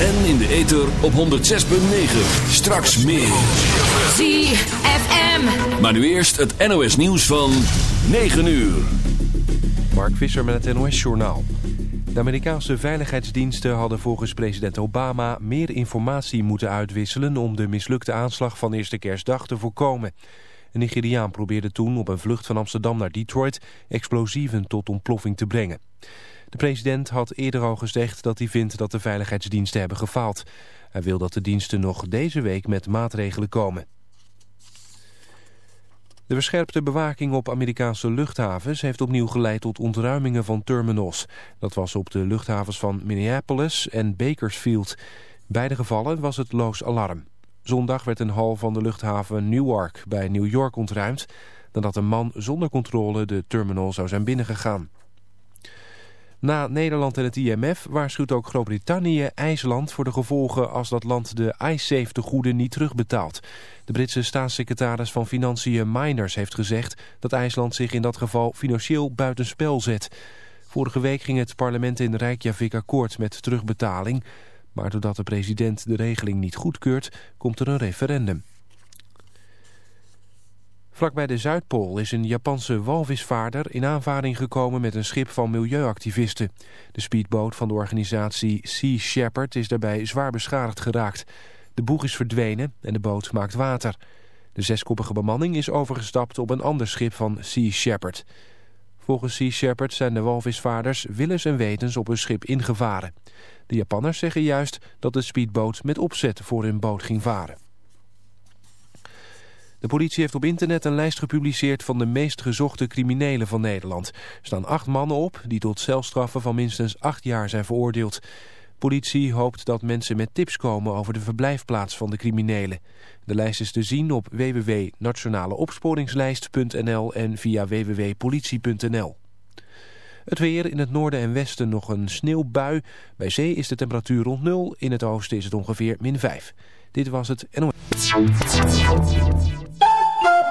En in de ether op 106.9. Straks meer. ZFM. Maar nu eerst het NOS nieuws van 9 uur. Mark Visser met het NOS-journaal. De Amerikaanse veiligheidsdiensten hadden volgens president Obama meer informatie moeten uitwisselen om de mislukte aanslag van eerste kerstdag te voorkomen. Een Nigeriaan probeerde toen op een vlucht van Amsterdam naar Detroit explosieven tot ontploffing te brengen. De president had eerder al gezegd dat hij vindt dat de veiligheidsdiensten hebben gefaald. Hij wil dat de diensten nog deze week met maatregelen komen. De verscherpte bewaking op Amerikaanse luchthavens heeft opnieuw geleid tot ontruimingen van terminals. Dat was op de luchthavens van Minneapolis en Bakersfield. beide gevallen was het loos alarm. Zondag werd een hal van de luchthaven Newark bij New York ontruimd... nadat een man zonder controle de terminal zou zijn binnengegaan. Na Nederland en het IMF waarschuwt ook Groot-Brittannië IJsland voor de gevolgen als dat land de iSafe tegoeden niet terugbetaalt. De Britse staatssecretaris van Financiën Miners heeft gezegd dat IJsland zich in dat geval financieel buitenspel zet. Vorige week ging het parlement in Reykjavik akkoord met terugbetaling, maar doordat de president de regeling niet goedkeurt, komt er een referendum. Vlakbij de Zuidpool is een Japanse walvisvaarder in aanvaring gekomen met een schip van milieuactivisten. De speedboot van de organisatie Sea Shepherd is daarbij zwaar beschadigd geraakt. De boeg is verdwenen en de boot maakt water. De zeskoppige bemanning is overgestapt op een ander schip van Sea Shepherd. Volgens Sea Shepherd zijn de walvisvaarders willens en wetens op hun schip ingevaren. De Japanners zeggen juist dat de speedboot met opzet voor hun boot ging varen. De politie heeft op internet een lijst gepubliceerd van de meest gezochte criminelen van Nederland. Er staan acht mannen op die tot celstraffen van minstens acht jaar zijn veroordeeld. Politie hoopt dat mensen met tips komen over de verblijfplaats van de criminelen. De lijst is te zien op www.nationaleopsporingslijst.nl en via www.politie.nl. Het weer in het noorden en westen nog een sneeuwbui. Bij zee is de temperatuur rond nul. In het oosten is het ongeveer min 5. Dit was het NOS.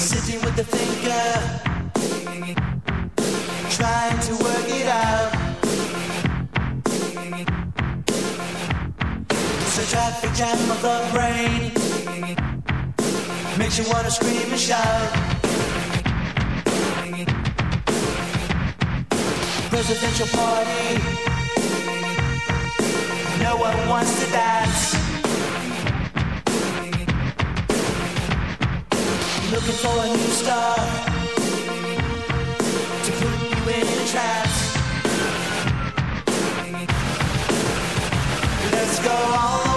Sitting with the thinker, trying to work it out. It's a traffic jam of the brain, makes you wanna scream and shout. Presidential party, no one wants to dance. looking for a new star to put you in a trance. Let's go on.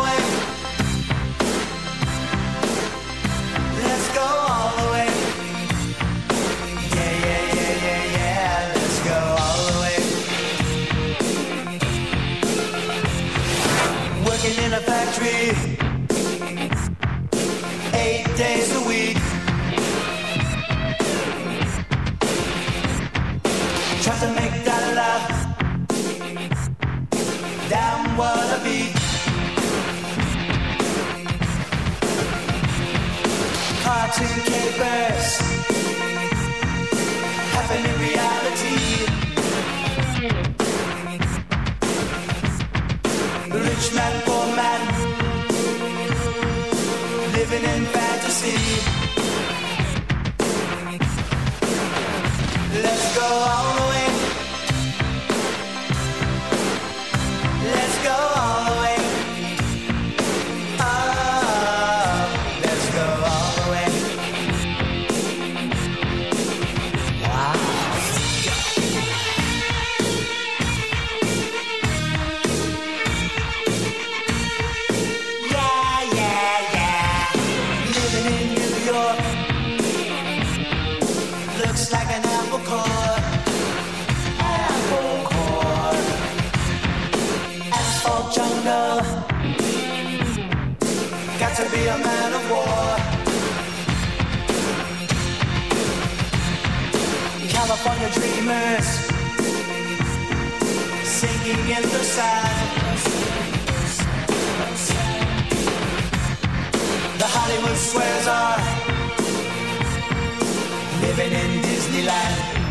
to be a man of war. California dreamers singing in the sand. The Hollywood squares are living in Disneyland.